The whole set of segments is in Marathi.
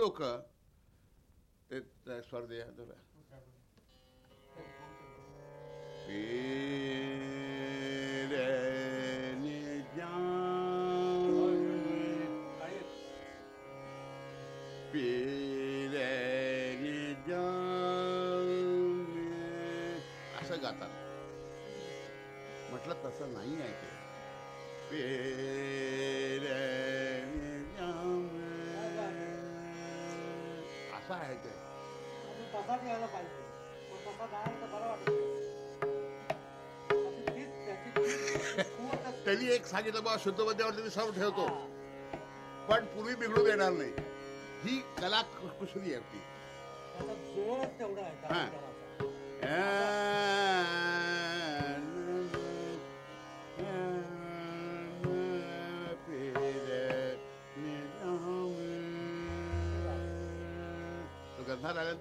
लोक ते ते स्वर द्या जरा. असं गातात म्हटलं तसं नाही आहे ते असं आहे ते तसाच यायला पाहिजे तसा तर बरं वाटत. त्यांनी एक सांगितलं बा शुद्ध मध्यावरती मी सर्व ठेवतो. पण पूर्वी बिघडू देणार नाही. ही कला कुशली आहे ती. तेवढा आहे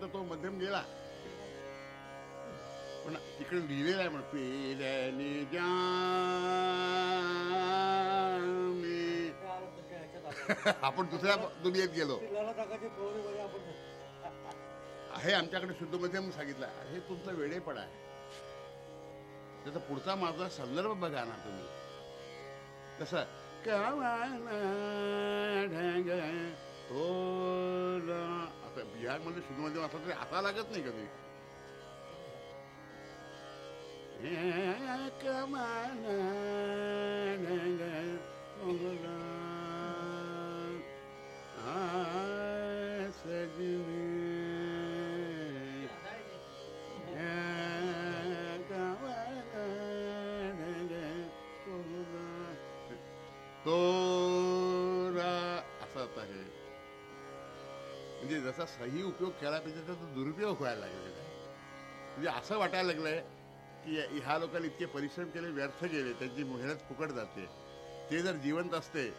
तर तो मध्यम गेला. पण इकडे लिहिलेला आहे म्हण पिल्याने जामे आपण दुसऱ्या दुनियेत गेलो. ती हे आमच्याकडे शुद्ध मध्यम सांगितलं हे तुमचा वेळेपणा आहे. त्याचा पुढचा माझा संदर्भ बघा ना तुम्ही. कसं कवा ढंग तोला आता बिहारमध्ये शुद्ध मध्यम असलं तरी आता लागत नाही कधी कमाना जसा सही उपयोग केला पाहिजे त्याचा दुरुपयोग व्हायला लागलेला आहे. म्हणजे असं वाटायला लागलंय की ह्या लोकांनी इतके परिश्रम केले व्यर्थ गेले त्यांची मेहनत फुकट जाते. ते जर जिवंत असते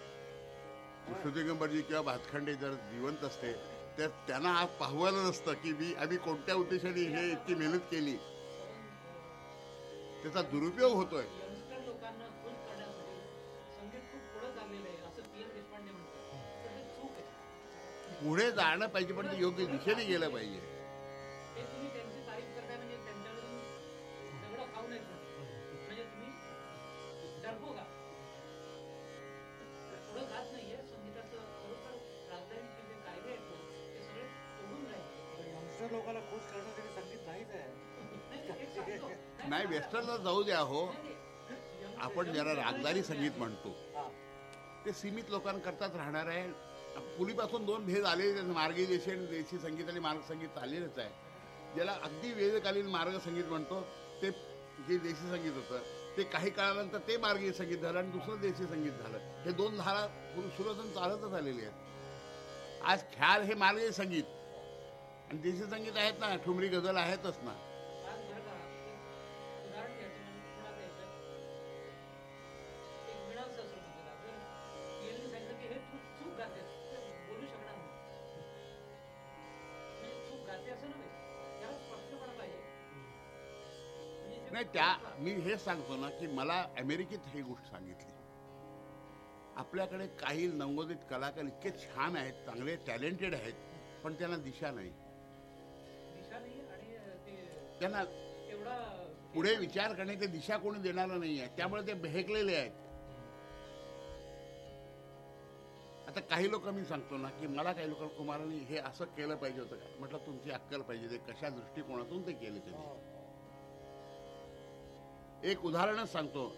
कृष्णदिगंबरजी किंवा भातखंडे जर जिवंत असते तर त्यांना आज पाहवायला नसतं की मी आम्ही कोणत्या उद्देशाने हे इतकी मेहनत केली. त्याचा दुरुपयोग होतोय. राहिले. यंगस्टर लोकांना खुश करण्यासाठी संगीत नाहीच आहे. नाही, एक सांगतो. नाही वेस्टर्नला जाऊ द्या हो. आपण ज्याला रागदारी संगीत म्हणतो. ते सीमित लोकांकरताच राहणार आहे. पूर्वीपासून दोन भेद आले मार्गी देशी आणि देशी संगीत आणि मार्ग संगीत आलेलंच आहे. ज्याला अगदी वेदकालीन मार्ग संगीत म्हणतो ते जे देशी संगीत होतं ते काही काळानंतर ते मार्गीय संगीत झालं आणि दुसरं देशी संगीत झालं. हे दोन धारा सुरतून चालतच आलेली आहेत. आज ख्याल हे मार्गीय संगीत. आणि देशी संगीत आहेत ना ठुमरी गझल आहेतच ना. त्या मी हेच सांगतो ना की मला अमेरिकेत ही गोष्ट सांगितली. आपल्याकडे काही नवोदित कलाकार इतके छान आहेत चांगले टॅलेंटेड आहेत पण त्यांना दिशा नाही. त्यांना पुढे विचार करण्याची दिशा कोणी देणारं नाही आहे. त्यामुळे ते बेहकलेले आहेत. आता काही लोक मी सांगतो ना की मला काही लोक कुमारांनी हे असं केलं पाहिजे होतं का? म्हटलं तुमची अक्कल पाहिजे ते कशा दृष्टिकोनातून ते केले त्यांनी हो. एक उदाहरणच सांगतो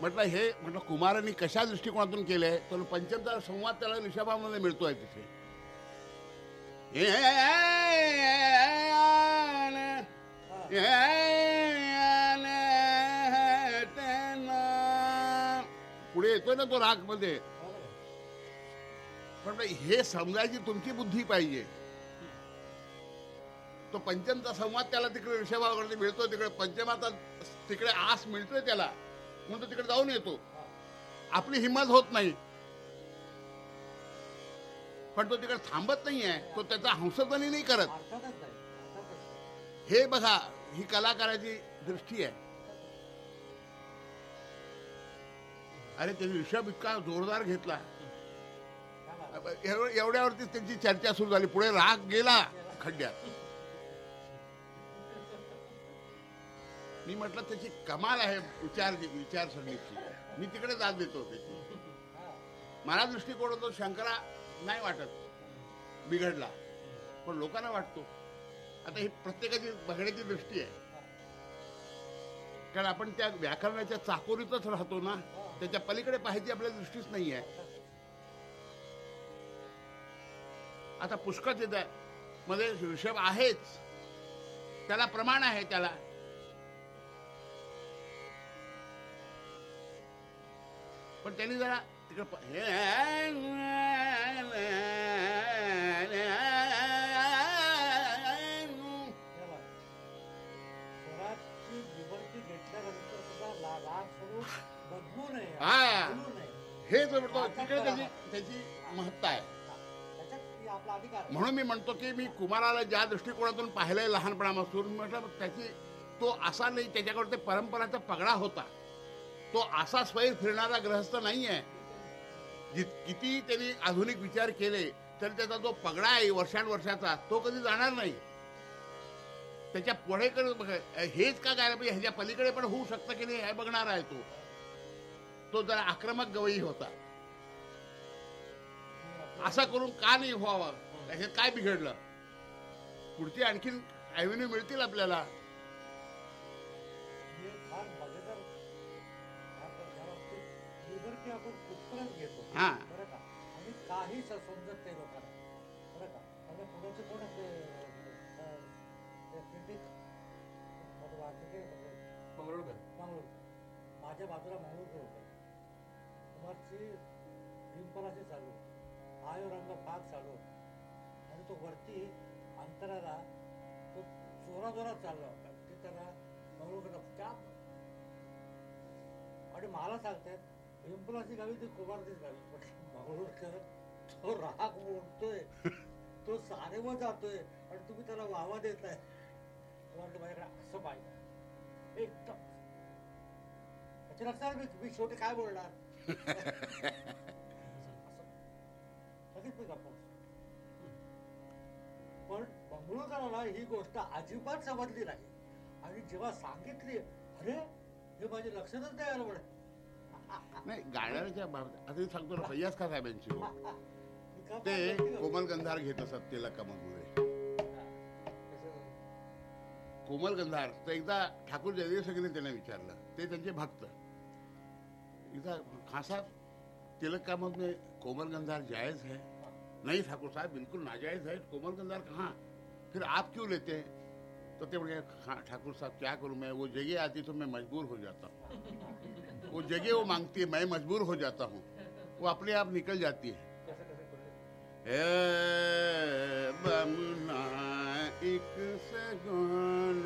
म्हटलं हे म्हटलं कुमारांनी कशा दृष्टिकोनातून केलंय तर पंचमचा संवाद त्याला निशाबामध्ये मिळतोय तिथे ए येतोय ना तो रागमध्ये आहे. पण हे समजायची तुमची बुद्धी पाहिजे. तो पंचमचा संवाद त्याला तिकडे ऋषभावरती मिळतो तिकडे पंचमाचा तिकडे आस मिळतोय त्याला. म्हणून तो तिकडे जाऊन येतो. आपली हिंमत होत नाही. पण तो तिकडे थांबत नाहीये. तो त्याचा हंसध्वनी नाही करत. नाही. हे बघा ही कलाकाराची दृष्टी आहे. अरे त्यांनी ऋषभ इतका जोरदार घेतला. एवढ्यावरतीच त्यांची चर्चा सुरू झाली. पुढे राग गेला खड्ड्यात. मी म्हटलं त्याची कमाल आहे विचार विचारसरणीची मी तिकडे जात देतो त्याची. मला दृष्टिकोन होतो शंकरा नाही वाटत. बिघडला. पण लोकांना वाटतो. आता ही प्रत्येकाची बघण्याची दृष्टी आहे. कारण आपण त्या व्याकरणाच्या चाकोरीतच राहतो ना त्याच्या पलीकडे पाहायची आपल्या दृष्टीच नाही आहे. आता पुष्कळ येत आहे मध्ये ऋषभ आहेच. त्याला प्रमाण आहे त्याला. पण त्यांनी जरा तिकडे म्हणून मी म्हणतो की मी कुमाराला ज्या दृष्टिकोनातून पाहिलंय लहानपणापासून म्हटलं त्याची तो असा नाही त्याच्याकडे ते परंपराचा पगडा होता. तो असा स्वैर फिरणारा ग्रहस्थ नाही आहे जित किती त्यांनी आधुनिक विचार केले तर त्याचा जो पगडा आहे वर्षानुवर्षाचा तो कधी जाणार नाही. त्याच्या पुढे हेच का गायला पाहिजे ह्याच्या पलीकडे पण होऊ शकतं की नाही हे बघणार आहे तो. तो जरा आक्रमक गवई होता. असा करून का नाही व्हावं? त्याच्यात काय बिघडलं? पुढची आणखीन ॲव्हेन्यू मिळतील आपल्याला. हे फार मजेदार आपण ह्या बाबतीत liberty आपण कुठपर्यंत घेतो? हा. बरं का? आणि काही स- समजत नाही लोकांना. बरं का? म्हणजे पुण्याचे कोण वाचते माझ्या बाजूला मंगळूरकर होते कुमारची डिंपलाची चालू आयो रंग भाग चालू तो वरती अंतराला तो जोरा जोरात चालला होता. ते त्याला मंगळूरकडं त्या आणि मला सांगतायत हिंपलाची गावी ती कुमारतीच गावी. म्हटलं मंगळूरकर तो राग बोलतोय तो सारेवर जातोय आणि तुम्ही त्याला वावा देताय. म्हटलं माझ्याकडे असं पाहिजे एकदम. त्याच्या लक्षात मी मी शेवटी काय बोलणार? असं. लगेच मी गप्पा पण मंगळूरकराला ही गोष्ट अजिबात समजली नाही. आणि जेव्हा सांगितली अरे हे माझे लक्षातच नाही आलं म्हणे. नाही गाण्याच्या बाबतीत आता सांगतो ना फैयाज खा साहेबांची हो का ते? कोमल गंधार घेत असत तिला कमलमध्ये कोमल गंधार तर एकदा ठाकूर जयदेव सगळे त्यांना विचारलं. ते त्यांचे भक्त. एकदा खासा तिलक कामत में कोमल गंधार जायज है नहीं ठाकुर साहब बिल्कुल नाजायज है। कोमल गंधार कहाँ? फिर आप क्यों लेते हैं? तो बोले "हाँ, ठाकुर साहब क्या करूँ मैं? वो जगह आती तो मैं मजबूर हो जाता हूँ। वो जगह वो मांगती है मैं मजबूर हो जाता हूँ। वो अपने आप निकल जाती है। एक सगोन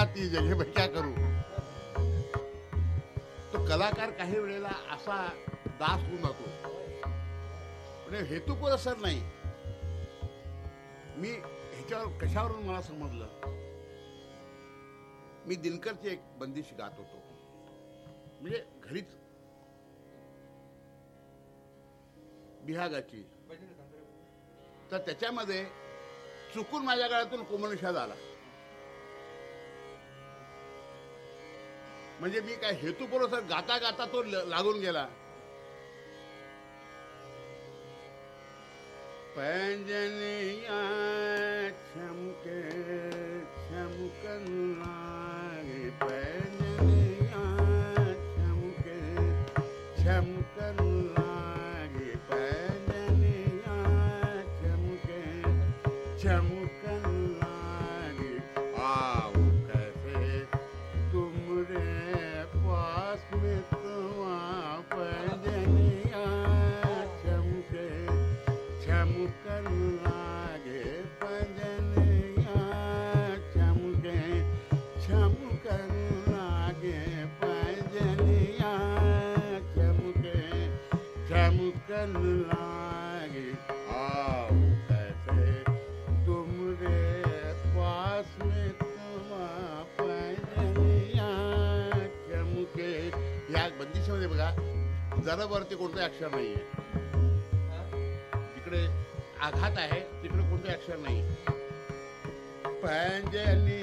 जाती जगे मैं क्या करू. तो कलाकार काही वेळेला असा दास होऊन जातो म्हणजे हेतुकोर असर नाही? मी ह्याच्यावर कशावरून मला समजलं? मी दिनकरची एक बंदिश गात होतो. म्हणजे घरीच. बिहागाची. तर त्याच्यामध्ये चुकून माझ्या काळातून कोमनुषाद झाला म्हणजे मी काय हेतू हेतूपुरस्सर गाता गाता तो लागून गेला. पंजनिया छमके छमकन छमके छमकन गरबवरती कोणतं ऍक्शन नाही आहे इकडे आघात आहे तिकडे कोणतं ऍक्शन नाही पंजली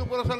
tú, por eso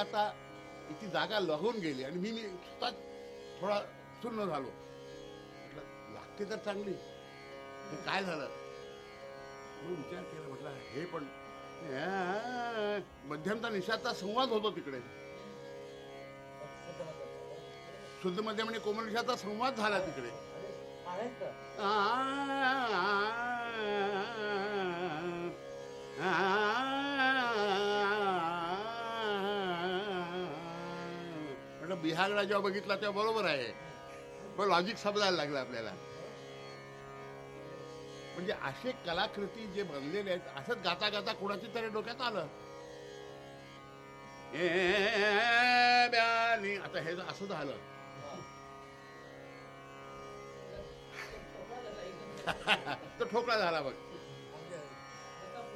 गाता गाता ती जागा लहून गेली आणि मी मी स्वतः थोडा सुन्न झालो म्हटलं, लागते तर चांगली हे काय झालं मग विचार केला म्हटलं हे पण या, मध्यमता निषादचा संवाद होतो तिकडे शुद्ध मध्यम आणि कोमल निषादचा संवाद झाला तिकडे आ ह्या जेव्हा बघितला तेव्हा बरोबर आहे. पण लॉजिक समजायला लागलं आपल्याला. म्हणजे असे कलाकृती जे बनलेले आहेत असंच गाता गाता कुणाची तरी डोक्यात आलं. आता हे असं झालं. तो ठोकळा झाला बघ.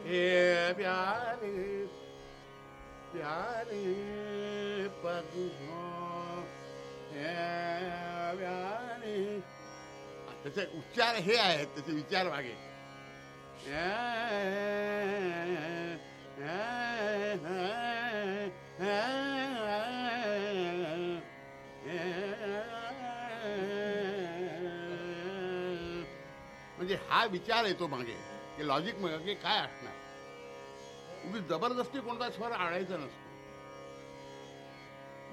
ए प्यारे प्यारे पग त्याचे उच्चार हे आहेत त्याचे विचार मागे म्हणजे हा विचार येतो मागे की लॉजिक मागे काय असणार? तुम्ही जबरदस्ती कोणता स्वर आणायचा नसतो.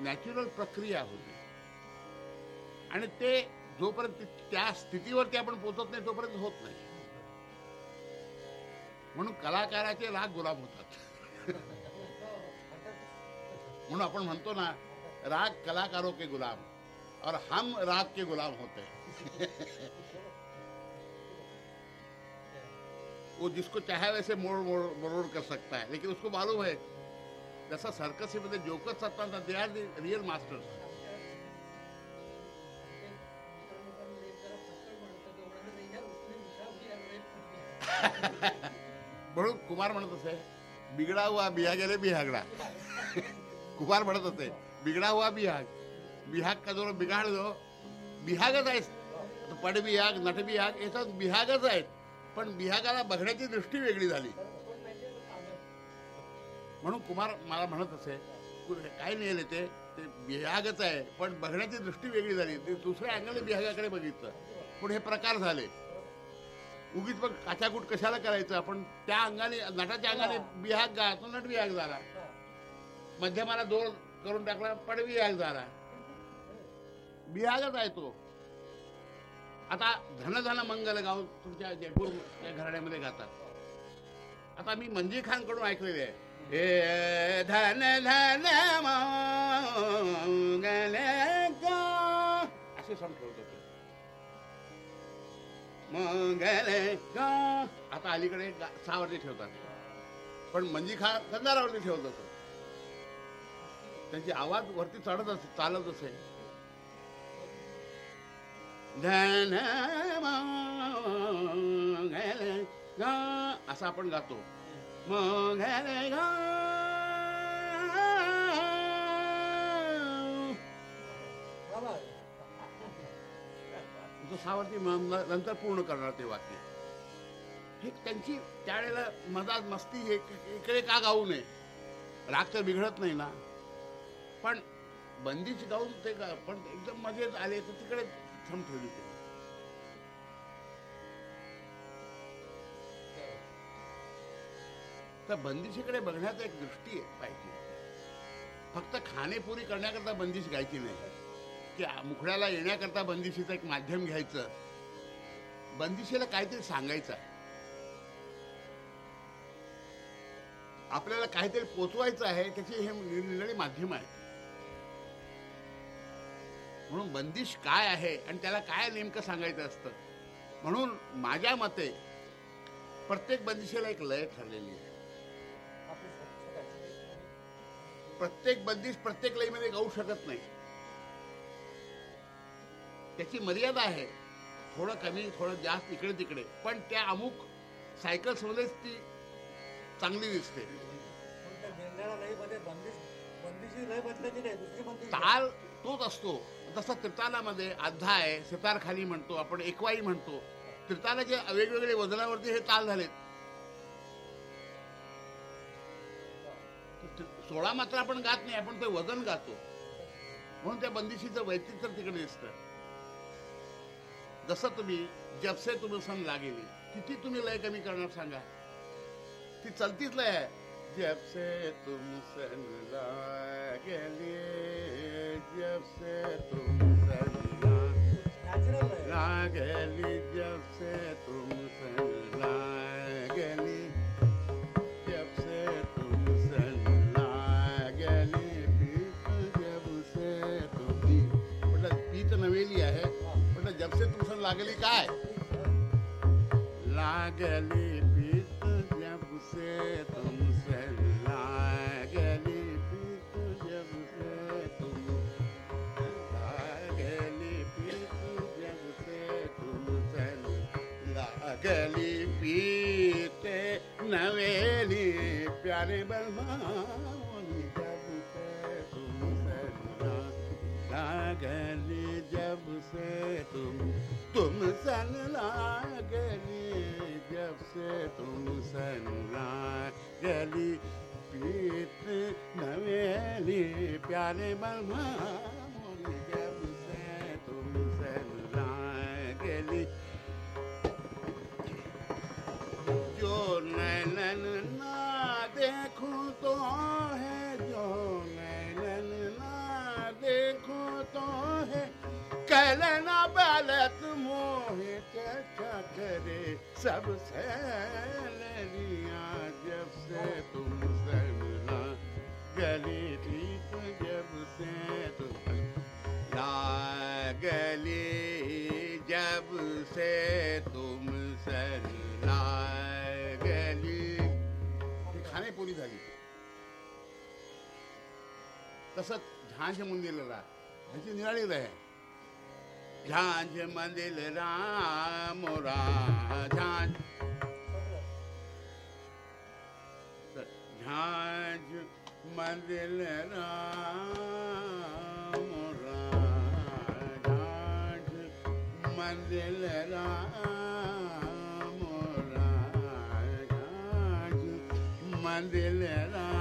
नॅचरल प्रक्रिया होती. आणि ते जोपर्यंत त्या स्थितीवरती आपण पोहोचत नाही तोपर्यंत होत नाही. म्हणून कलाकाराचे राग गुलाम होतात. म्हणून आपण म्हणतो ना राग कलाकारों के गुलाम और हम राग के गुलाम होते हैं. वो जिसको चाहे वैसे मोड़ मोड़ मरोड़ कर सकता है लेकिन उसको मालूम है जसा सर्कसमध्ये जोकर असतात दे आर रियल मास्टर्स म्हणून कुमार म्हणत असे बिगडा हुआ बिहा गेले बिहागडा. कुमार म्हणत असे बिगडा हुआ बिहाग. बिहाग का जो बिघाड जो बिहागच आहे पड बिहाग नट बिहाग याच्यात बिहागच आहेत. पण बिहागाला बघण्याची दृष्टी वेगळी झाली. म्हणून कुमार मला म्हणत असे काय नाही ते ते बिहागच आहे. पण बघण्याची दृष्टी वेगळी झाली. ते दुसऱ्या अँगलने बिहागाकडे बघितलं. पण हे प्रकार झाले. उगीच मग काचाकूट कशाला करायचं? आपण त्या अंगाने नटाच्या अंगाने बिहाग गा तो नट बिहाग झाला मध्यमाला दोर करून टाकला पण बिहाग झाला बिहागच आहे तो. आता धन धन मंगल गाव तुमच्या जयपूर या घराण्यामध्ये गातात. आता मी मंजी खानकडून ऐकलेले आहे. हे धन धन मंगल असे सण ठेवत होते मंगल आता अलीकडे गा- सहावरती ठेवतात. पण मंजी खा कंदारावरती ठेवत असत त्यांची आवाज वरती चढत असे चालत असे. धन मंगल असं आपण गातो. मंगल गा. बाबा. सावरती नंतर पूर्ण करणार ते वाक्य. हे त्यांची त्यावेळेला मधात मस्ती हे इकडे का गाऊ नये? राग तर बिघडत नाही ना. पण बंदीच गाऊन ते का पण एकदम मजेत आले तर तिकडे थंब ठेवली ते. तर बंदिशीकडे बघण्याचा एक दृष्टी आहे पाहिजे. फक्त खाणेपुरी करण्याकरता बंदिश गायची नाही. की मुखड्याला येण्याकरता बंदिशीचं एक माध्यम घ्यायचं. बंदिशीला काहीतरी सांगायचं आहे. आपल्याला काहीतरी पोचवायचं आहे त्याची हे निरनिराळी माध्यम आहे. म्हणून बंदिश काय आहे आणि त्याला काय नेमकं सांगायचं असतं? म्हणून माझ्या मते प्रत्येक बंदिशीला एक लय ठरलेली आहे. प्रत्येक बंदिश प्रत्येक लयमध्ये गाऊ शकत नाही. त्याची मर्यादा आहे. थोडं कमी थोडं जास्त इकडे तिकडे. पण त्या अमुक सायकल्समध्येच ती चांगली दिसते. पण त्या बंदिश बंदिशी ताल तोच असतो. जसं त्रितालामध्ये अध्या आहे सितार खाली म्हणतो आपण एकवाई म्हणतो. त्रितालाचे वेगवेगळे वजनावरती हे ताल झालेत. सोळा मात्र आपण गात नाही आपण ते वजन गातो. म्हणून त्या बंदिशीचं वैचित्र तिकडे दिसतं. जसं तुम्ही जबसे तुम्ही सण लागेली किती तुम्ही लय कमी करणार सांगा? ती चलतीच लय आहे. तुम सन लागेली जपसे तुम सन लागेली जपसे तुम सन लागेली लागली काय? लागली पीत जब से तुमसे लागली पीत जब तुम लागली पीत जब से तुमसे लागली पीते नवेली प्यारे बलमानी जब तुमसे लागली जब से तुम तू तुम सन पीत नवेली प्यारे बलमा करे सबसे लड़िया जब से तुम सरना गली ठीक जब से तुम लागली जब से तुम सर लागली ही खाणेपोळी झाली तसंच झांज मंदिरला ह्याची निराळीच आहे झांझ मंदिर राम झांझ. झांझ मंदिर राम झांझ मंदिर राम झांझ मंदिर राम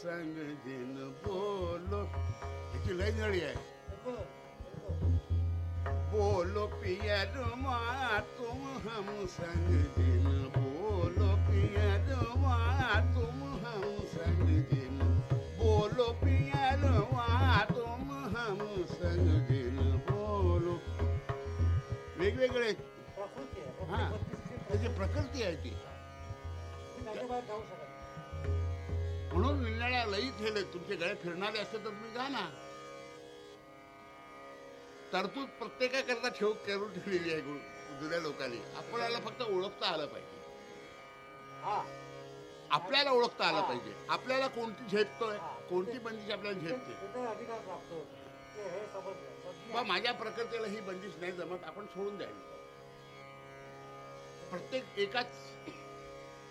संग दिन बोलो की लाइन रही है बोलो पिया मा तुम हम संग दिन बोलो पिया मा तुम हम संग दिन बोलो पिया मा तुम हम संग दिन बोलो वेगवेगळे हां त्याची प्रकृती आहे ती म्हणून निरनिळ्या लयीत हेले तुमचे गळे फिरणारे असते तर तुम्ही जा ना. तरतूद प्रत्येकाकरता ठेव करून ठेवलेली आहे जुन्या लोकांनी. आपल्याला फक्त ओळखता आलं पाहिजे. हा. आपल्याला ओळखता आलं पाहिजे. आपल्याला कोणती झेपतोय? कोणती बंदिश आपल्याला झेपते? माझ्या प्रकृतीला ही बंदिश नाही जमत. आपण सोडून द्यावी. प्रत्येक एकाच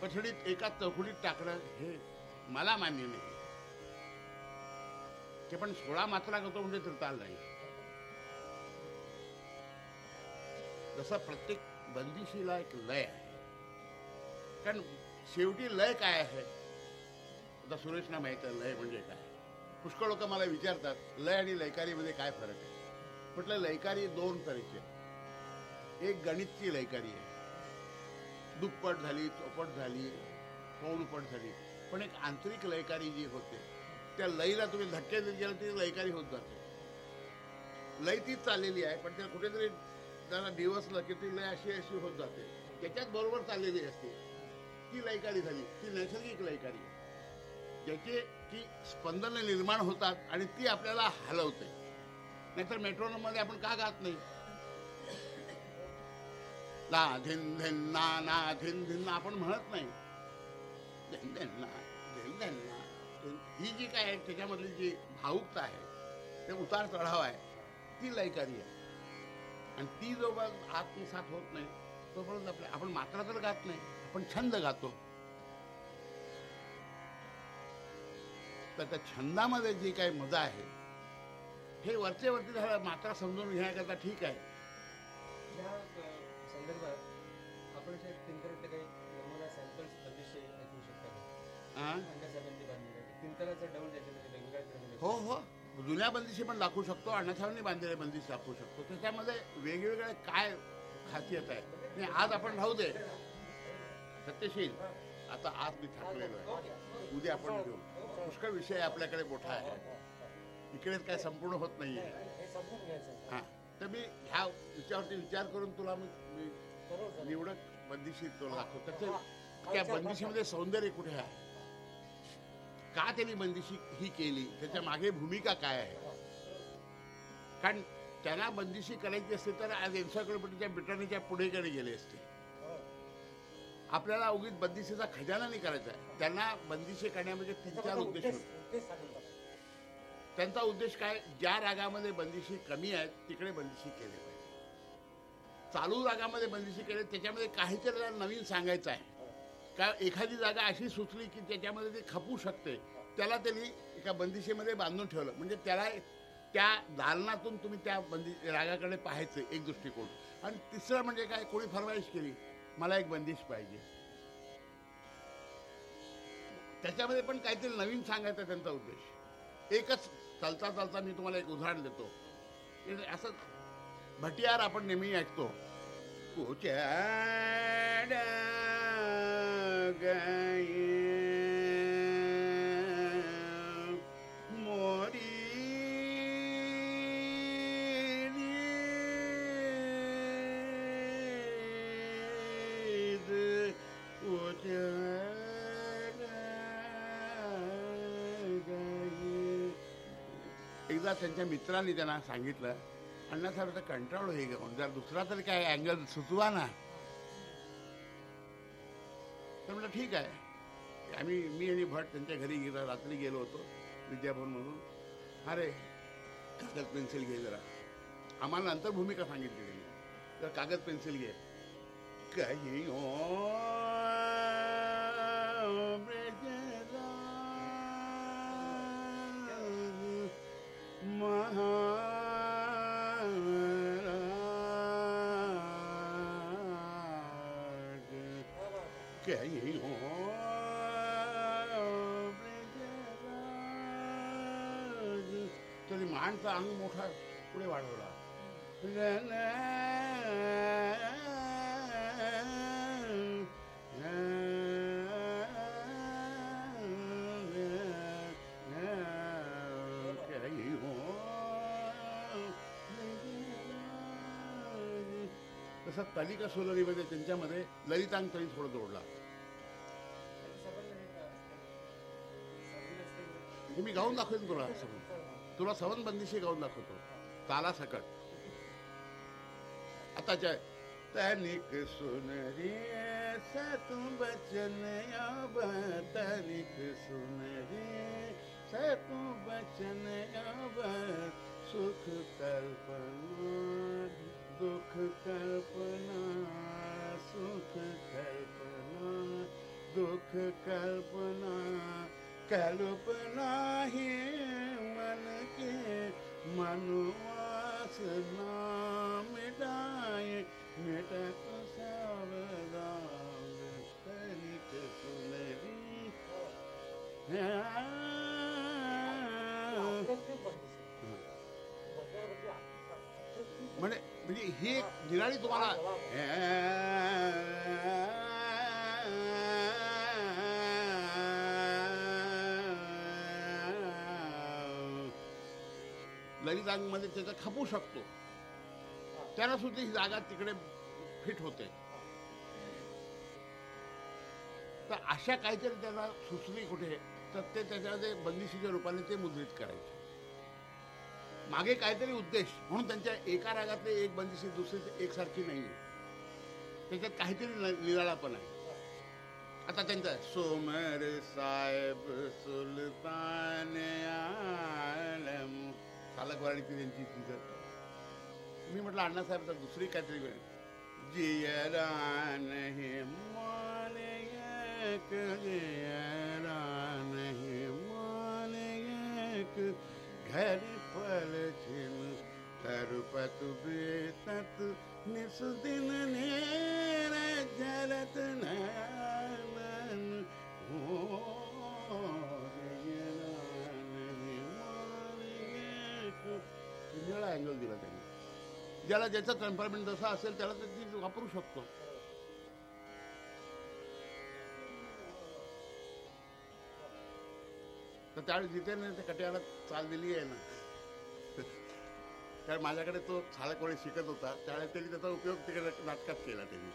पठडीत एकाच चौकडीत टाकणं हे मला मान्य नाही. ते पण सोळा मात्रा करतो म्हणजे त्रिताल नाही जसं प्रत्येक बंदिशीला एक लय आहे. कारण शेवटी लय काय आहे? आता सुरेशना माहीत आहे लय म्हणजे काय? पुष्कळ लोक मला विचारतात लय आणि लयकारीमध्ये काय फरक आहे? म्हटलं लयकारी दोन तऱ्हेची आहे. एक गणितची लयकारी आहे. दुप्पट झाली चौपट झाली पौनपट झाली. पण एक आंतरिक लयकारी जी होते त्या लईला तुम्ही धक्के देत गेला ती लयकारी होत जाते. लय तीच चाललेली आहे पण त्या कुठेतरी त्याला दिवसलं की ती लय अशी अशी होत जाते. त्याच्यात बरोबर चाललेली असते. ती लयकारी झाली ती नैसर्गिक लयकारी. ज्याचे की स्पंदनं निर्माण होतात आणि ती आपल्याला हलवते. नाहीतर मेट्रोनमध्ये आपण का गात नाही? ना धिन धिन ना ना धिन धिन ना आपण म्हणत नाही. ही जी काय आहे त्याच्यामधली जी भावुकता आहे ते उतार चढाव आहे ती लयकारी आहे. आणि ती जोपर्यंत आत्मसात होत नाही तोपर्यंत आपले आपण मात्रा तर गात नाही आपण छंद गातो. तर त्या छंदामध्ये जी काही मजा आहे हे वरचे वरती झालं मात्रा समजून घेण्याकरता ठीक आहे. हो? हो जुन्या बंदिशी पण दाखवू शकतो अण्णासाहेबांनी बांधलेले बंदिश दाखवू शकतो. त्याच्यामध्ये वेगवेगळे काय खासियत आहे आणि आज आपण राहू दे. सत्यशील आता आज मी थकलेलो आहे. उद्या आपण घेऊ पुष्कळ विषय आपल्याकडे मोठा आहे. इकडेच काय संपूर्ण होत नाहीये. हे. समजून घ्यायचं हा तर मी ह्या विषयावरती विचार करून तुला मी निवडक बंदिशी तुला दाखवतो. त्या बंदिशीमध्ये सौंदर्य कुठे आहे? का त्यांनी बंदिशी ही केली? त्याच्यामागे भूमिका काय आहे? कारण त्यांना बंदिशी करायची असते तर आज एन्सायक्लोपीडियाच्या ब्रिटनीच्या पुढेकडे गेले असते. आपल्याला उगीच बंदिशीचा खजाना नाही करायचा आहे. त्यांना बंदिशी करण्यामध्ये तीन चार उद्देश होते. त्यांचा उद्देश काय? ज्या रागामध्ये बंदिशी कमी आहेत तिकडे बंदिशी केली पाहिजे. चालू रागामध्ये बंदिशी केली त्याच्यामध्ये काहीतरी नवीन सांगायचं आहे. का एखादी जागा अशी सुचली की त्याच्यामध्ये ते खपू शकते त्याला त्यांनी एका बंदिशीमध्ये बांधून ठेवलं. म्हणजे त्याला त्या दालनातून तुम्ही त्या बंदी रागाकडे पाहायचं एक दृष्टिकोन. आणि तिसरं म्हणजे काय कोणी फरमाईश केली मला एक बंदिश पाहिजे. त्याच्यामध्ये पण काहीतरी नवीन सांगायचा त्यांचा उद्देश. एकच चालता चालता मी तुम्हाला एक उदाहरण देतो. म्हणजे असं भटियार आपण नेहमी ऐकतो. एकदा त्यांच्या मित्रांनी त्यांना सांगितलं अण्णा साहेब आता कंटाळलो हे घेऊन जर दुसरा तरी काय अँगल सुचवा ना तर म्हटलं ठीक आहे. आम्ही मी आणि भट त्यांच्या घरी गेलो रात्री गेलो होतो विद्याभवनमधून. अरे कागद पेन्सिल घे जरा. आम्हाला नंतर भूमिका सांगितली त्यांनी. तर कागद पेन्सिल घे. काही हो, महाराज काही हो तरी माणचा अंग मोठा पुढे वाढवला तसा हो तसं तालिका सोलरीमध्ये त्यांच्यामध्ये ललितांग तरी थोडं जोडला हे मी गाऊन दाखवेन तुला सगळं तुला सवन बंदिशी गाऊन दाखवतो ताला सकट आताच्या तनिक सुन रे सतु बचन अब तनिक सुन रे सतु बचन अब सुख कल्पना दुख कल्पना सुख कल्पना दुख कल्पना कल्पना नाही मन के मनुवासना मिटाए मिटक सावधान तनिक सुनरी। म्हणजे म्हणजे हे ही निराळी तुम्हाला ललितांगमध्ये त्याचा खपू शकतो. त्याला सुद्धा ही जागा तिकडे फिट होते. तर अशा काहीतरी त्याला सुचली कुठे तर ते त्याच्यामध्ये बंदिशीच्या रूपाने ते मुद्रित करायचे. मागे काहीतरी उद्देश म्हणून त्यांच्या एका रागातले एक बंदिशी दुसरी एकसारखी नाही त्याच्यात काहीतरी निराळा पण आहे. आता त्यांचा सोमर साहेब सुलतान आलम सालकवाडी ती त्यांची तिथं मी म्हटलं अण्णासाहेब तर दुसरी काहीतरी वेळ जियरान हे मालयक जियरान हे मालयक घर फल छिन तरुपत बेतत निसुदिन नेर जरत नैनन हो वेगळा अँगल दिला त्यांनी. ज्याला ज्याचं टेम्परमेंट जसा असेल त्याला ती वापरू शकतो. तर त्यावेळी जिथे नाही त्या कट्याला चाल दिली आहे ना. कारण माझ्याकडे तो साळकवडे शिकत होता. त्यावेळेस त्यांनी त्याचा उपयोग तिकडे नाटकात केला त्यांनी.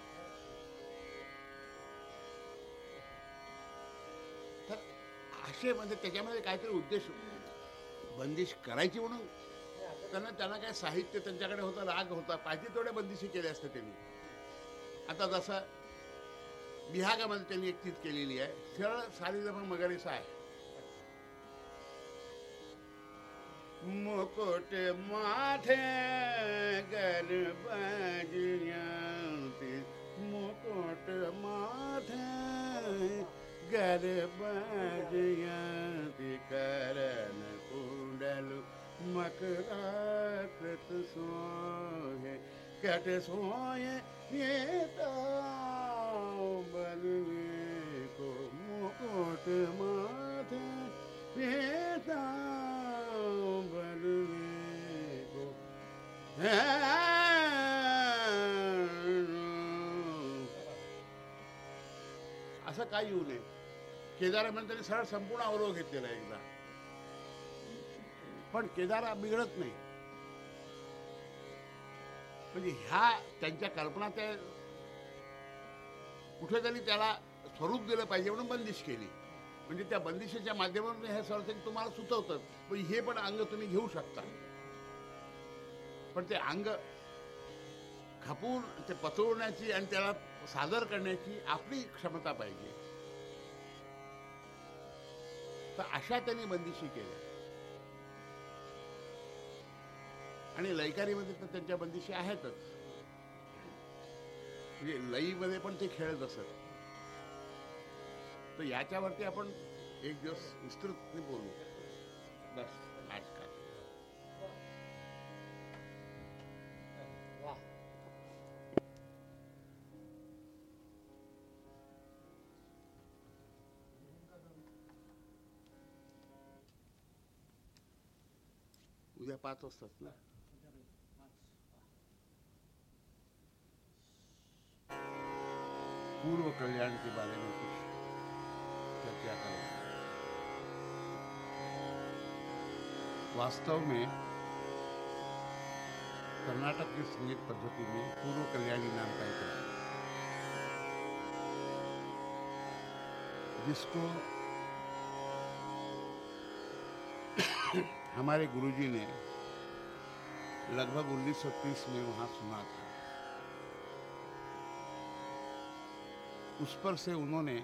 तर असे म्हणजे त्याच्यामध्ये काहीतरी उद्देश बंदिश करायची म्हणून त्यांना त्यांना काय साहित्य त्यांच्याकडे होतं राग होता पाहिजे तेवढ्या बंदिशी केल्या असते त्यांनी. आता जसं बिहागामध्ये त्यांनी एक चीज केलेली आहे सरळ सारी जमा मगरेसा आहे मुकुट माथे गरबजियांती मुकुट माथे गरबजियांती करण कुंडलू मकराकृत सोहे कट सोये येता बलवे को मुकुट माथे येता बलवे को असं काही येऊ नये केदार त्यांनी सरळ संपूर्ण अवरोह घेतलेला एकदा पण केदारा बिघडत नाही. म्हणजे ह्या त्यांच्या कल्पना त्या कुठेतरी त्याला स्वरूप दिलं पाहिजे म्हणून बंदिश केली. म्हणजे त्या बंदिशीच्या माध्यमातून हे सर्व तुम्हाला सुचवतात पण हे पण अंग तुम्ही घेऊ शकता. पण ते अंग खपून ते पचवण्याची आणि त्याला सादर करण्याची आपली क्षमता पाहिजे. तर अशा त्यांनी बंदिशी केल्या. आणि लयकारीमध्ये तर त्यांच्या बंदिशी आहेतच. म्हणजे लईमध्ये पण ते खेळत असत. तर याच्यावरती आपण एक दिवस विस्तृत बोलू. बस नाटकात वा उद्या पाच वाजतात ना? पूर्व कल्याण के बारे में कुछ चर्चा करें। वास्तव में कर्नाटक की संगीत पद्धति में पूर्व कल्याणी नाम का एक जिसको हमारे गुरुजी ने लगभग 1930 में वहाँ सुना था। उस पर से उन्होंने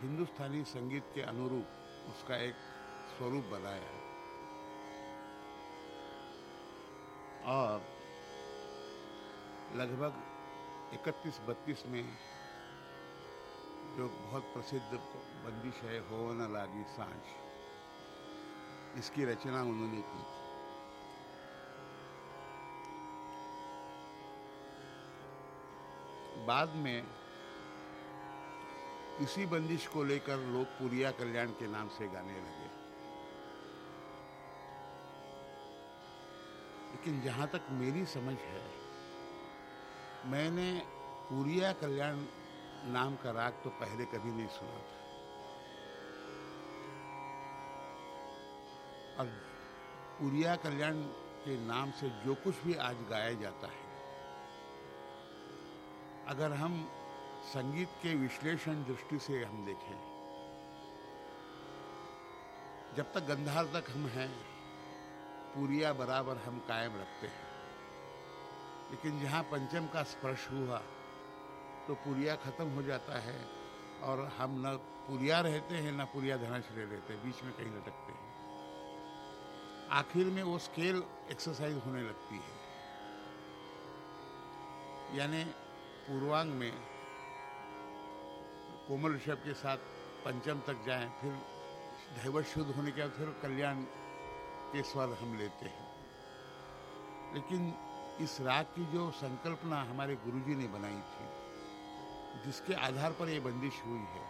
हिंदुस्तानी संगीत के अनुरूप उसका एक स्वरूप बनाया और लगभग 31-32 में जो बहुत प्रसिद्ध बंदिश है हो न लागी साँझ, इसकी रचना उन्होंने की थी। बाद में इसी बंदिश को लेकर लोग पुरिया कल्याण के नाम से गाने लगे। लेकिन जहाँ तक मेरी समझ है, मैंने पुरिया कल्याण नाम का राग तो पहले कभी नहीं सुना था। और पुरिया कल्याण के नाम से जो कुछ भी आज गाया जाता है अगर हम संगीत के विश्लेषण दृष्टि से हम देखें, जब तक गंधार तक हम हैं, पूरिया बराबर हम कायम रखते हैं। लेकिन जहाँ पंचम का स्पर्श हुआ तो पुरिया खत्म हो जाता है और हम न पुरिया रहते हैं, न पुरिया धनाश्रय रहते हैं, बीच में कहीं लटकते हैं। आखिर में वो स्केल एक्सरसाइज होने लगती है। यानी पूर्वांग में कोमल ऋषभ के साथ पंचम तक जाएँ, फिर धैवत शुद्ध होने के बाद फिर कल्याण के स्वर हम लेते हैं। लेकिन इस राग की जो संकल्पना हमारे गुरुजी ने बनाई थी, जिसके आधार पर ये बंदिश हुई है,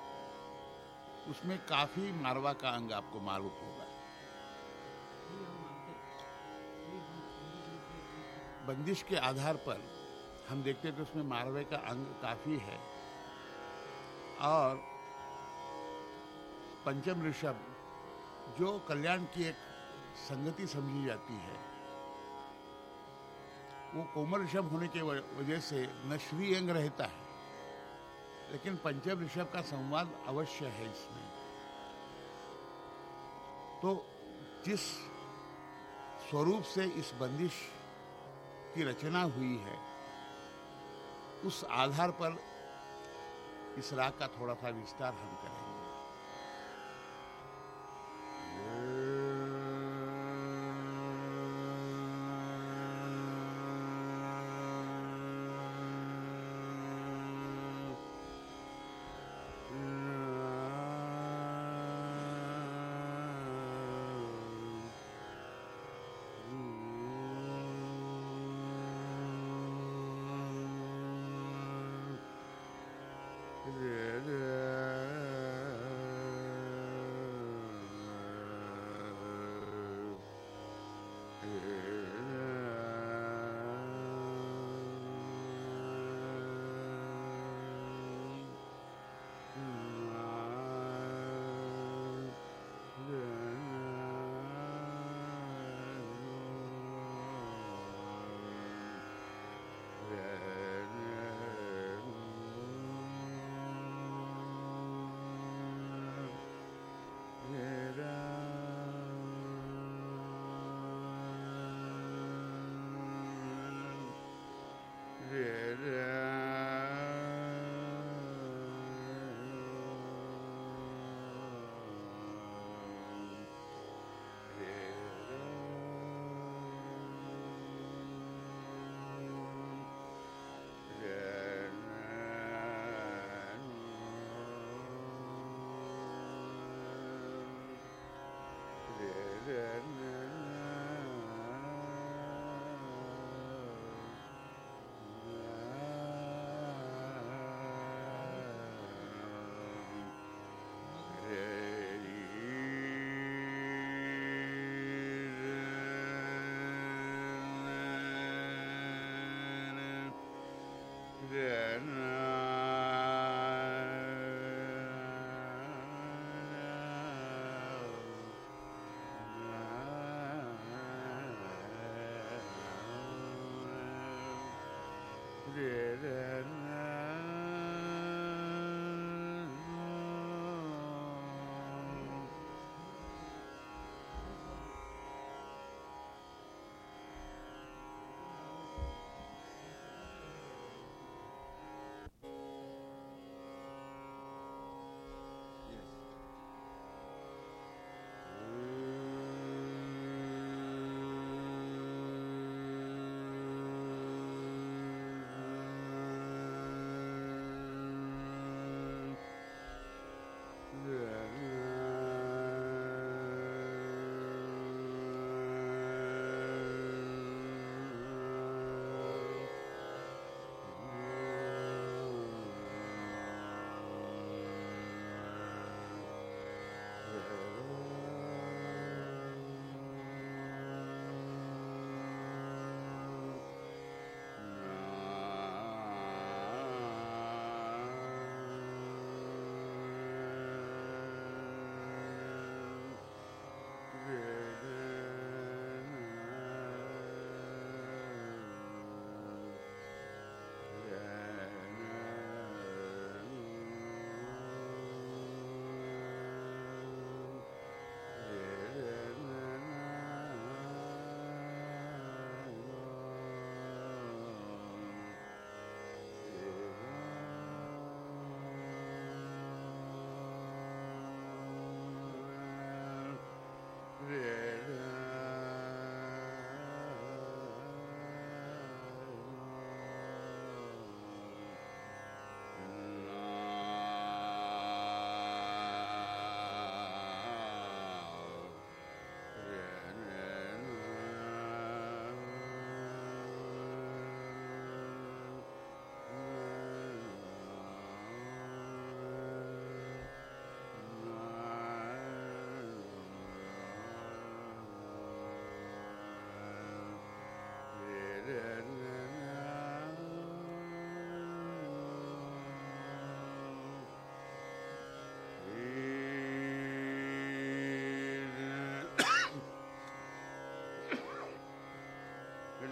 उसमें काफ़ी मारवा का अंग आपको मालूम होगा। बंदिश के आधार पर हम देखते हैं तो उसमें मारवे का अंग काफ़ी है। और पंचम ऋषभ जो कल्याण की एक संगति समझी जाती है, वो कोमल ऋषभ होने के वजह से न श्री अंग रहता है। लेकिन पंचम ऋषभ का संवाद अवश्य है इसमें। तो जिस स्वरूप से इस बंदिश की रचना हुई है उस आधार पर इस राग का थोड़ा सा विस्तार हम करेंगे।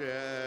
Yeah.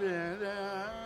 Yeah.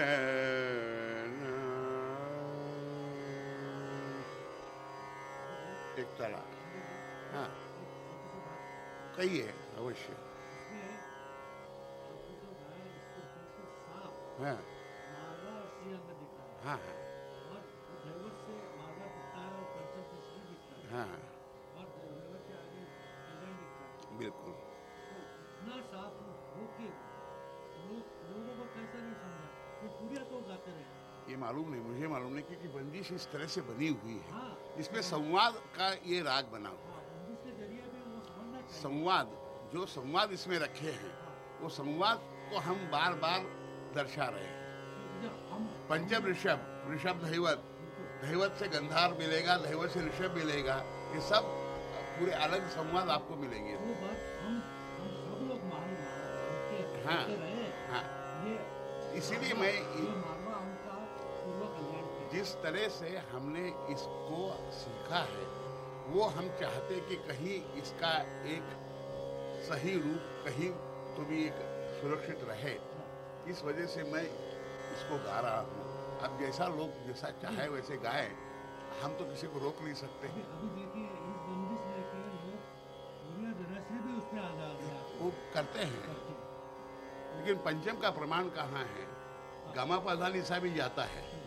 Amen. मालूम नहीं मुझे मालूम नहीं क्योंकि बंदिश इस तरह से बनी हुई है। हाँ। इसमें संवाद का ये राग बना हुआ हाँ। है संवाद जो संवाद इसमें रखे हैं वो संवाद को हम बार बार दर्शा रहे हैं। पंचम ऋषभ ऋषभ धैवत धैवत से गंधार मिलेगा धैवत से ऋषभ मिलेगा ये सब पूरे अलग संवाद आपको मिलेंगे। हाँ। हाँ। इसीलिए मैं जिस तरह से हमने इसको सीखा है वो हम चाहते कि कहीं इसका एक सही रूप कहीं तो भी एक सुरक्षित रहे। इस वजह से मैं इसको गा रहा हूँ। अब जैसा लोग जैसा चाहे वैसे गाए। हम तो किसी को रोक नहीं सकते। हैं वो करते हैं। करते हैं। लेकिन पंचम का प्रमाण कहाँ है? गामा पाधानी सा भी जाता है।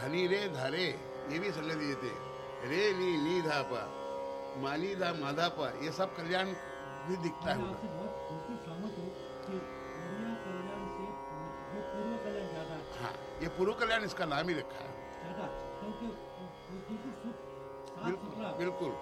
धनी रे धारे ये भी संगति थे। रे नी नी धापा मानी दा माधापा ये सब कल्याण भी दिखता है हाँ ये पूर्व कल्याण इसका नाम ही रखा है। बिल्कुल बिल्कुल।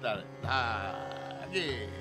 tarde. Dale, dile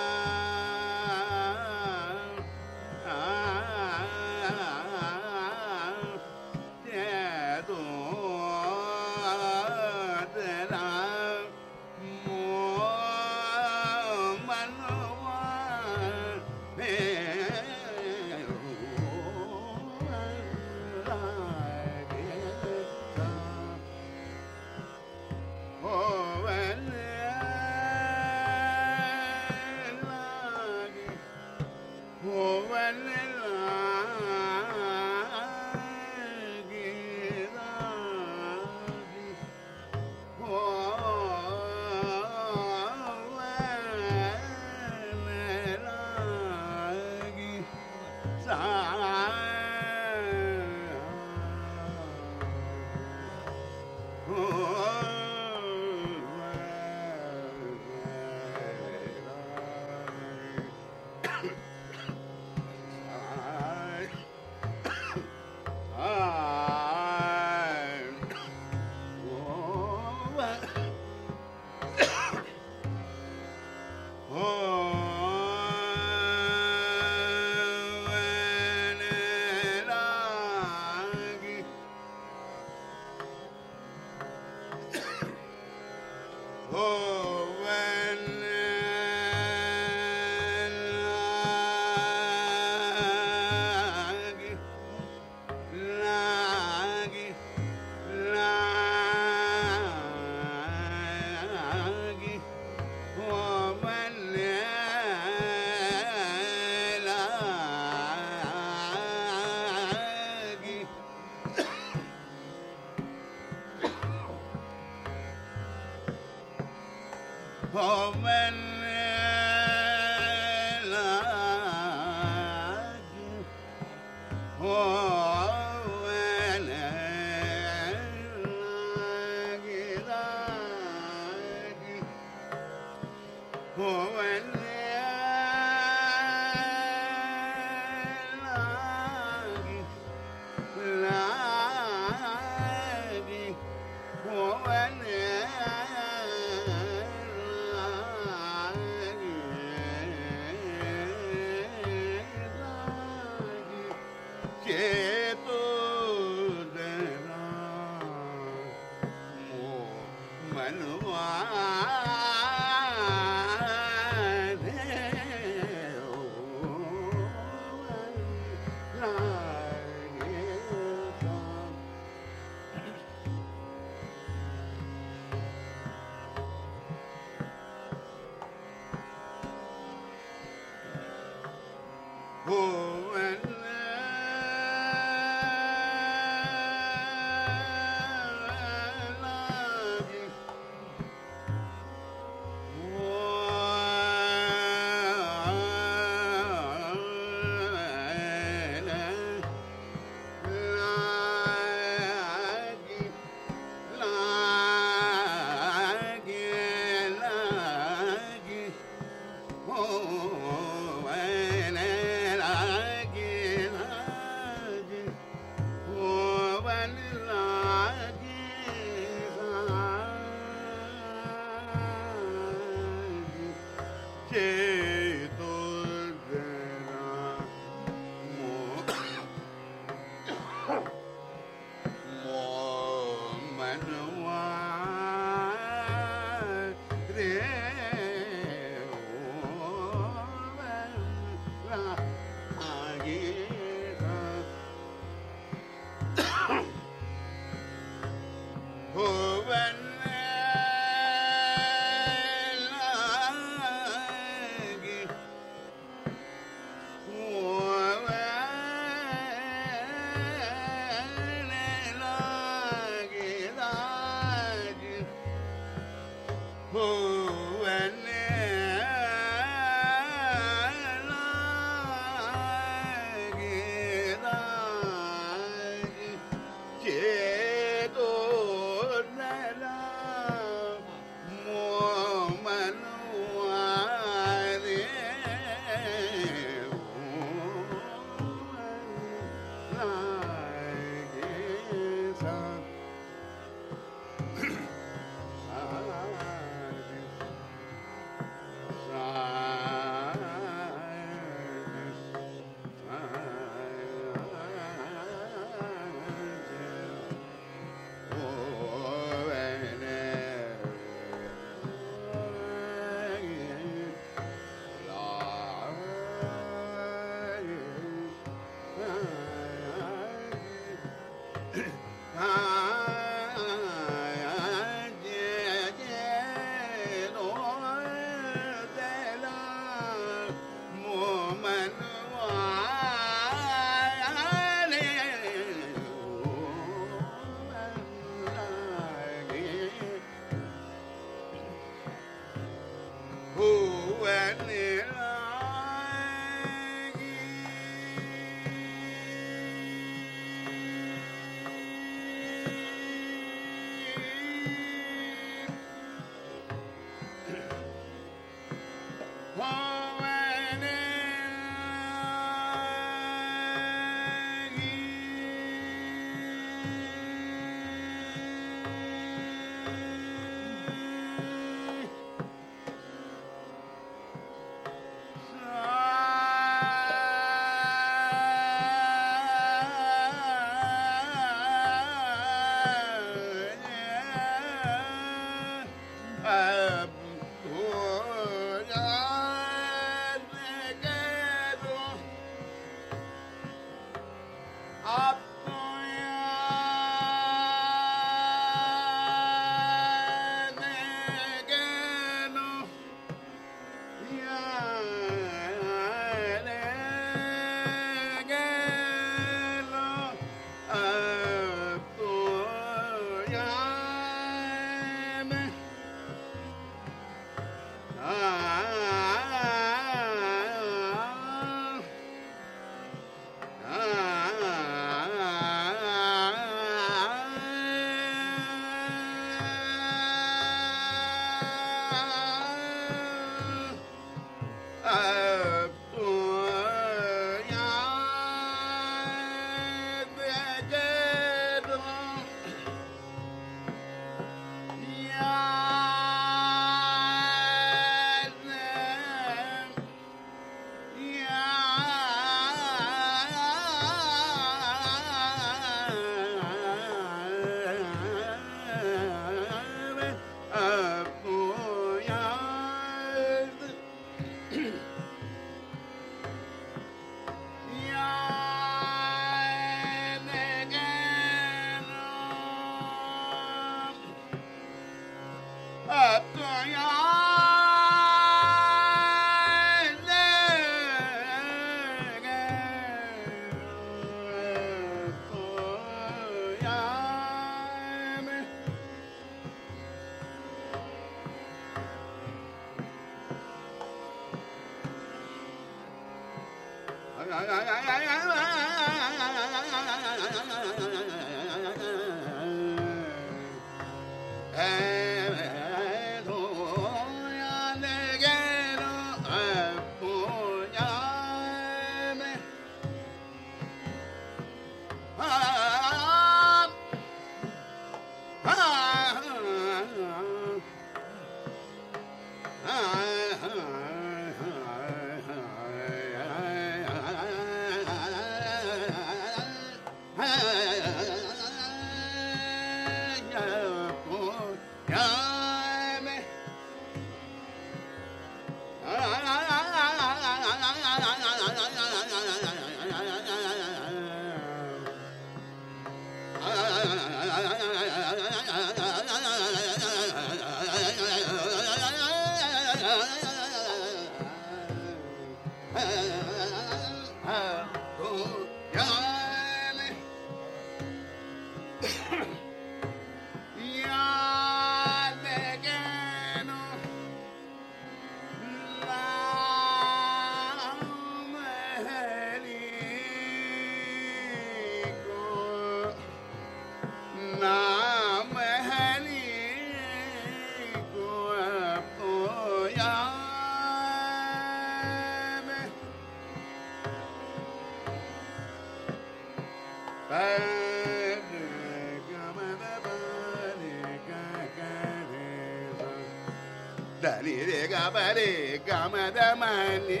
ಬರೆ ಗಮದ ಮನಿ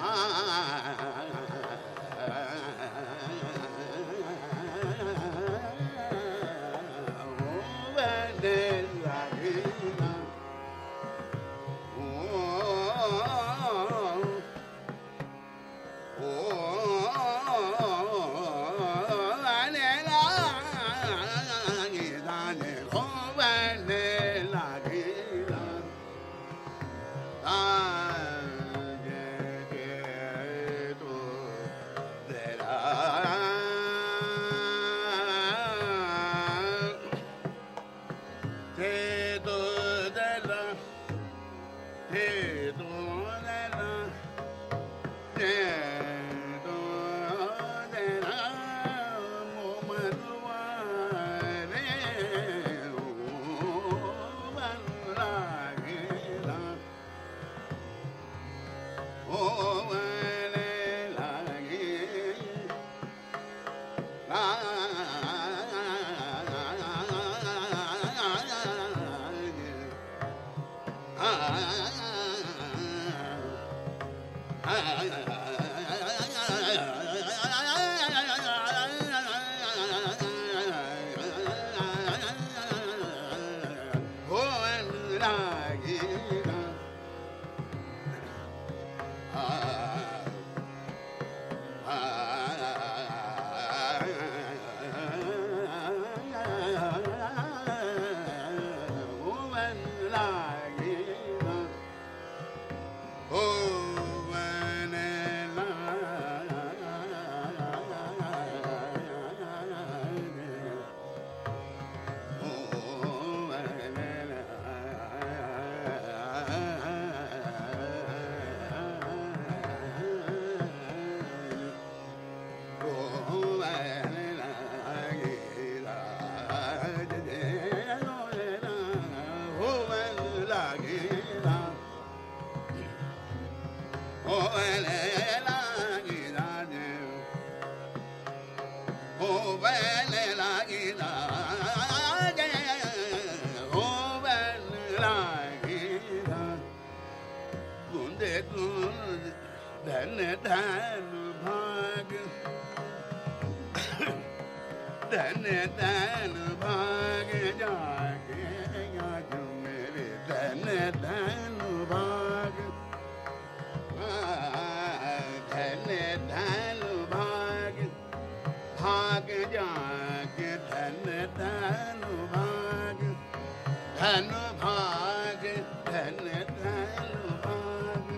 ah, ah. धन भाग धन धन भाग।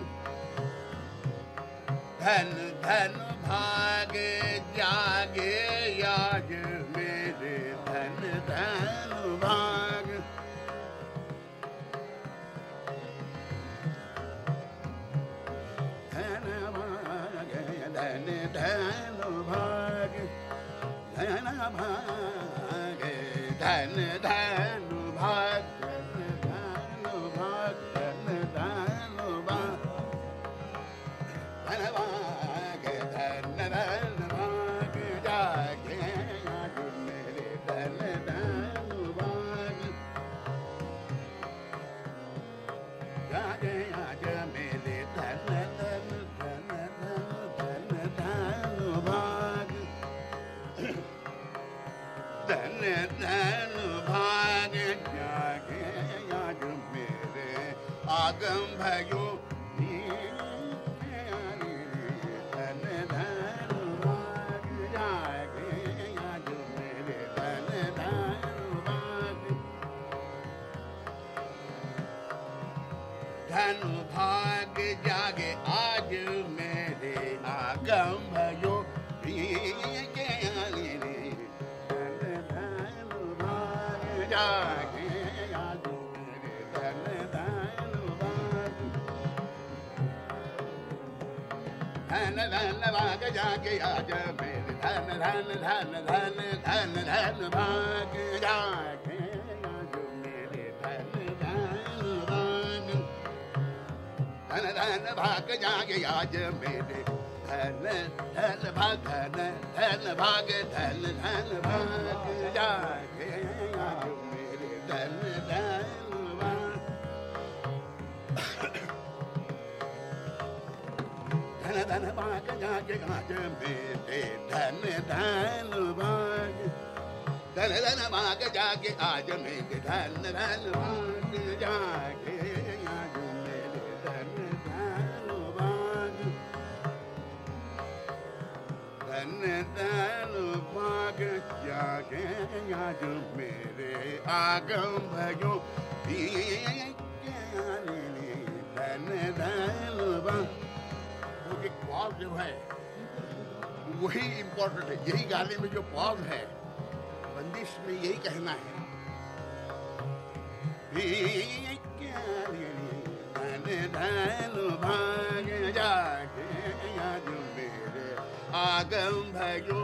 धन धन भाग जागे bag. भाग जाके आज मेरे धन धन धन धन धन धन भाग जाके आज मेरे धन धन धन धन भाग जागे आज मेरे धन धन भाग धन धन भाग धन धन भाग जागे आज मेरे धन धन धन धन भाग जागे आज मेरे धन धन भाग धन धन भाग जागे आज मेरे धन धन भाग जागे आज मेरे धन धन भाग धन धन भाग जागे आज मेरे आगम भयो धन धन भाग वो एक पॉज जो है वही इम्पोर्टेंट है। यही गाने में जो पॉज है बंदिश में यही कहना है। भाग जाके आज मेरे आगम भयो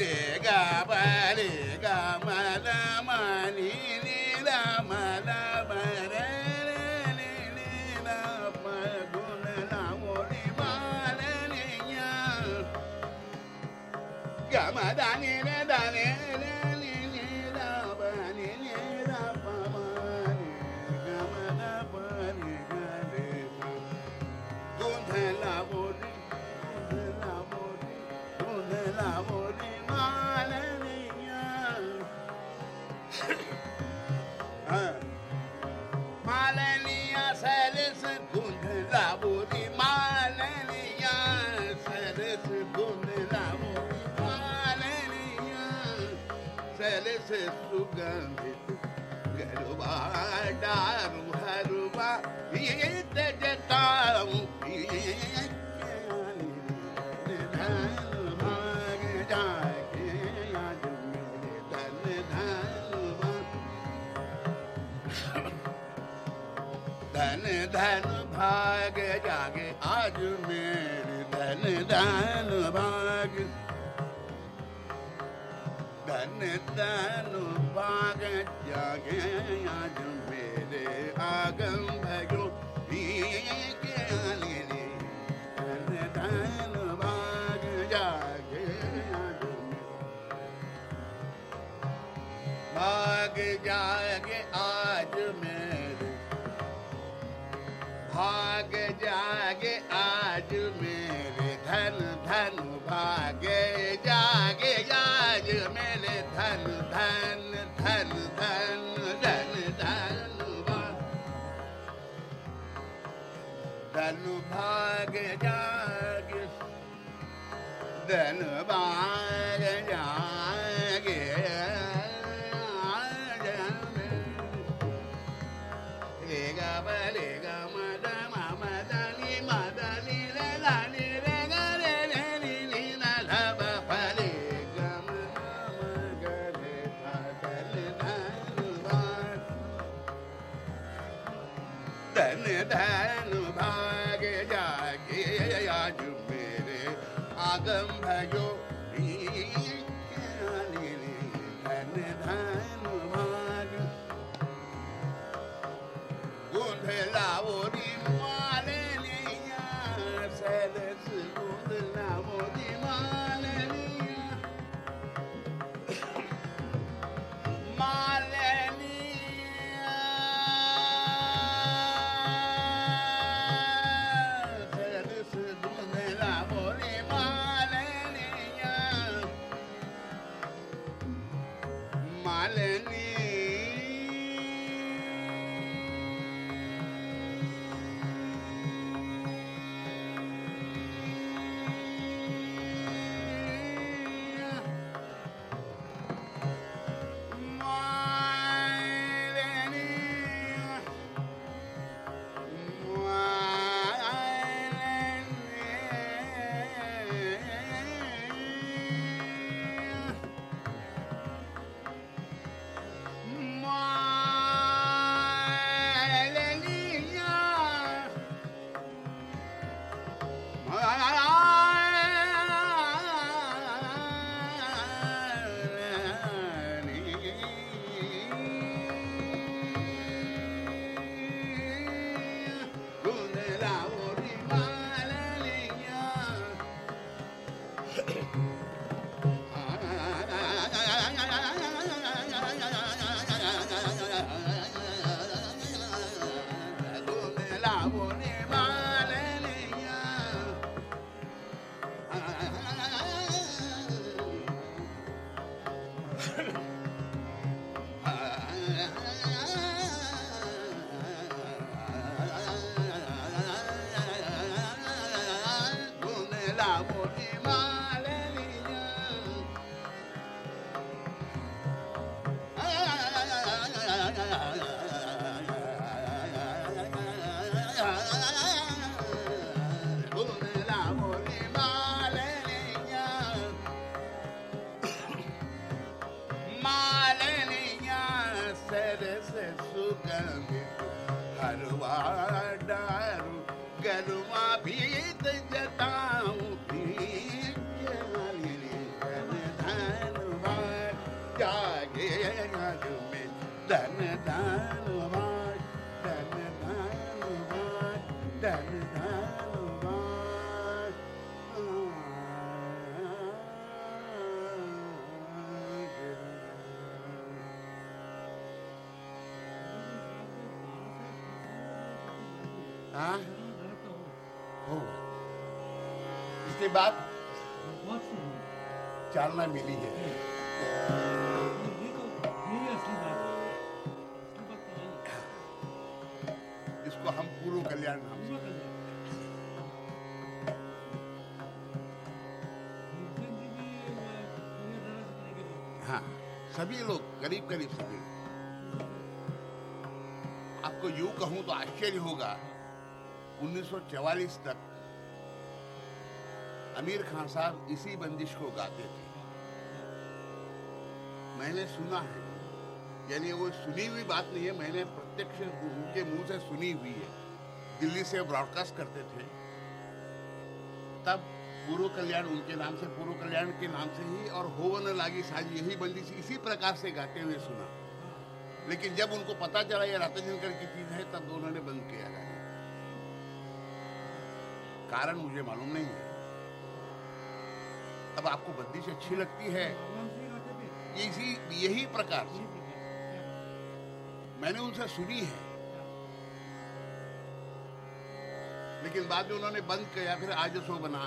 Yeah. धन धन धन धन भाग जागे आज मेरे धन धन भाग धन धन भाग जागे आज भाग जागे आज भाग जागे आज मेरे भाग जागे आज धन भाग जागे धन भाग जागे आज मेरे रे गा ब रे गा म द म म द नि म द नि रे ला नि रे गा रे रे नि नि ना ध ब प रे गा म द म ग रे धा ध नि धा नि भा धन धन favor जी भी, अ, पूरे तरह से लेके गए। हाँ सभी लोग करीब करीब सभी। आपको यूँ कहूँ तो आश्चर्य होगा। 1944 तक अमीर खान साहब इसी बंदिश को गाते थे। मैंने सुना है। यानी वो सुनी हुई बात नहीं है, मैंने प्रत्यक्ष उनके मुँह से सुनी हुई है। दिल्ली से ब्रॉडकास्ट करते थे। तब पूर्व कल्याण उनके नाम से, पूर्व कल्याण के नाम से ही और होवन लागी साज यही बंदिश इसी प्रकार से गाते हुए सुना। लेकिन जब उनको पता चला ये राता दिनकर की चीज़ है, तब उन्होंने बंद किया गाना। कारण मुझे मालूम नहीं है। अब आपको बंदिश अच्छी लगती है? इसी यही प्रकार से। मैंने उनसे सुनी है। लेकिन बाद में उन्होंने बंद किया फिर आज सो बना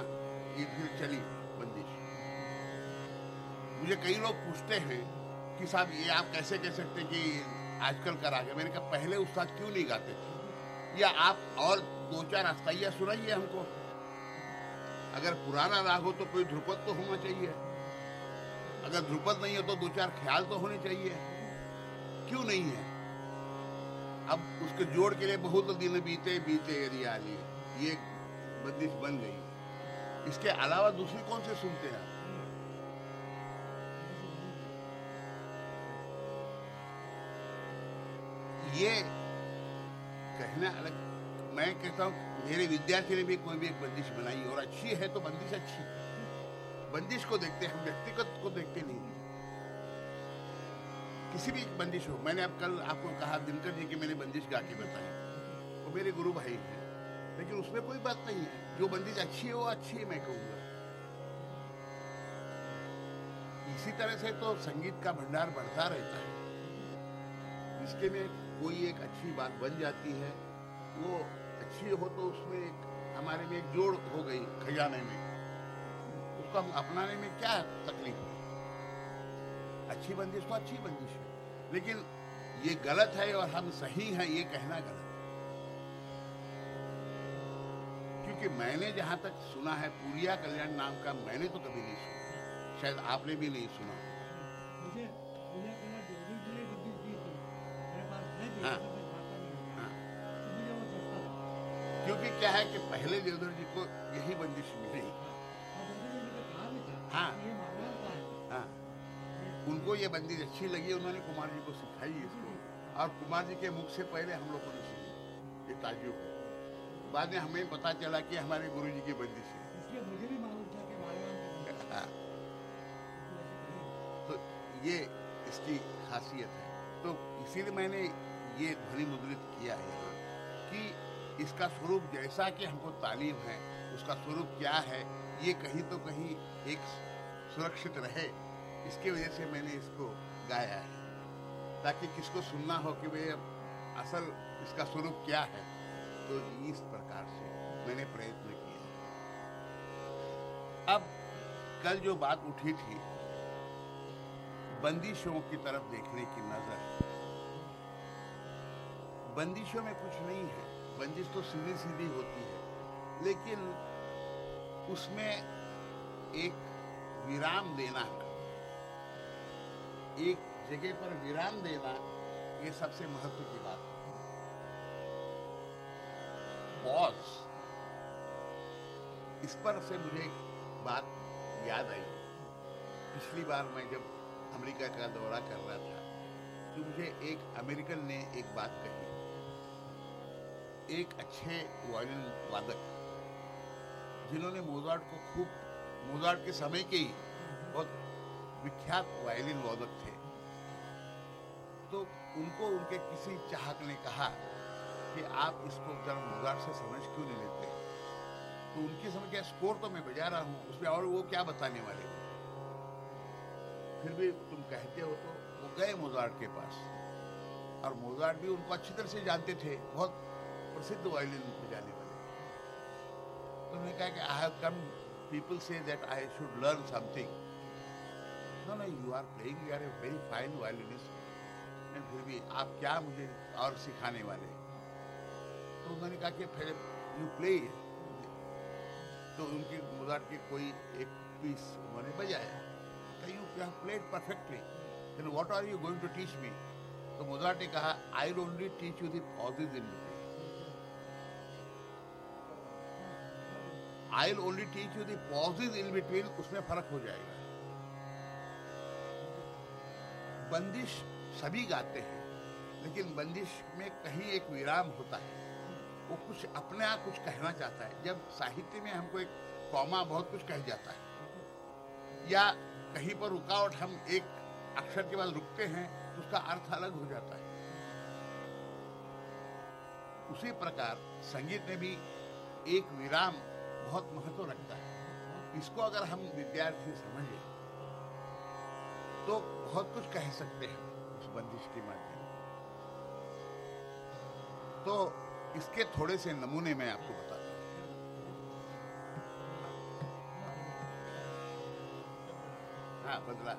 ये फिर चली बंदिश। मुझे कई लोग पूछते हैं कि साहब ये आप कैसे कह सकते हैं कि आजकल करा के मैंने कहा पहले उस्ताद क्यों नहीं गाते थे? या आप और दो चार अस्थाइया सुनाइए हमको। अगर पुराना राग हो तो कोई ध्रुपद तो होना चाहिए। अगर ध्रुपद नहीं हो तो दो चार ख्याल तो होने चाहिए। क्यों नहीं है? अब उसके जोड़ के लिए बहुत दिन बीते बीते आली ये बंदिश बन गई। इसके अलावा दूसरी कौन से सुनते हैं ये कहना अलग। मैं कहता हूँ, मेरे विद्यार्थी ने भी कोई भी एक बंदिश बनाई और अच्छी है तो बंदिश अच्छी। बंदिश को देखते हैं हम व्यक्तिगत को देखते नहीं किसी भी बंदिश हो, मैंने अब कल आपको कहा, दिनकर जी की मैंने बंदिश गा के बताई। वो मेरे गुरु भाई हैं, लेकिन उसमें कोई बात नहीं है। जो बंदिश अच्छी है, वो अच्छी है, मैं कहूँगा। इसी तरह से तो संगीत का भंडार बढ़ता रहता है। इसके में कोई एक अच्छी बात बन जाती है, वो अच्छी हो तो उसमें एक हमारे में एक जोड़ हो गई खजाने में। उसको अपनाने में क्या तकलीफ़ है? अच्छी बंदिश तो अच्छी बंदिश है। लेकिन ये गलत है और हम सही हैं ये कहना गलत है। क्योंकि मैंने जहाँ तक सुना है पूरिया कल्याण नाम का मैंने तो कभी नहीं सुना। शायद आपने भी नहीं सुना। मुझे पास है हाँ। तो मुझे क्योंकि क्या है कि पहले देवधर जी को यही बंदिश मिली। उनको ये बंदी अच्छी लगी उन्होंने कुमार जी को सिखाई इसको। और कुमार जी के मुख से पहले हम लोगों ने सुनी ये ताजियों को बाद में हमें पता चला कि हमारे गुरु जी की बंदिश है बुद्धि हाँ, है। तो ये इसकी खासियत है। तो इसीलिए मैंने ये ध्वनि मुद्रित किया है यहाँ कि इसका स्वरूप जैसा कि हमको तालीम है उसका स्वरूप क्या है ये कहीं तो कहीं एक सुरक्षित रहे। इसकी वजह से मैंने इसको गाया है। ताकि किसको सुनना हो कि भाई असल इसका स्वरूप क्या है तो इस प्रकार से मैंने प्रयत्न किया। अब कल जो बात उठी थी, बंदिशों की तरफ़ देखने की नज़र, बंदिशों में कुछ नहीं है। बंदिश तो सीधी सीधी होती है, लेकिन उसमें एक विराम देना एक जगह पर विराम देना, ये सबसे महत्व की बात पॉज इस पर से मुझे एक बात याद आई। पिछली बार मैं जब अमेरिका का दौरा कर रहा था तो मुझे एक अमेरिकन ने एक बात कही। एक अच्छे वायलिन वादक, जिन्होंने मोजार्ट को खूब, मोजार्ट के समय के ही विख्यात वायलिन वादक थे। तो उनको उनके किसी चाहक ने कहा कि आप इसको जरा मोजार्ट से समझ क्यों नहीं लेते? तो उनकी समझ क्या स्कोर तो मैं बजा रहा हूँ, उसमें और वो क्या बताने वाले? फिर भी तुम कहते हो तो वो गए मोजार्ट के पास। और मोजार्ट भी उनको अच्छी तरह से जानते थे, बहुत प्रसिद्ध वायलिन बजाने वाले। तो उन्होंने कहा कि I have come people say that I should learn something no no you are playing you are a very fine violinist फिर भी आप क्या मुझे और सिखाने वाले? तो उन्होंने कहा कि फिर यू प्ले तो उनकी मोजार्ट की कोई एक पीस उन्होंने बजाया। तो you have played perfectly then what are you going to teach me तो मोजार्ट ने कहा I only teach you the pauses in between I will only teach you the pauses in between उसमें फ़र्क हो जाएगा। बंदिश सभी गाते हैं, लेकिन बंदिश में कहीं एक विराम होता है। वो कुछ अपने आप कुछ कहना चाहता है। जब साहित्य में हमको एक कौमा बहुत कुछ कह जाता है, या कहीं पर रुकावट हम एक अक्षर के बाद रुकते हैं तो उसका अर्थ अलग हो जाता है। उसी प्रकार संगीत में भी एक विराम बहुत महत्व रखता है। इसको अगर हम विद्यार्थी समझे तो बहुत कुछ कह सकते हैं उस बंदिश के माध्यम तो इसके थोड़े से नमूने मैं आपको बता हूँ, बदला।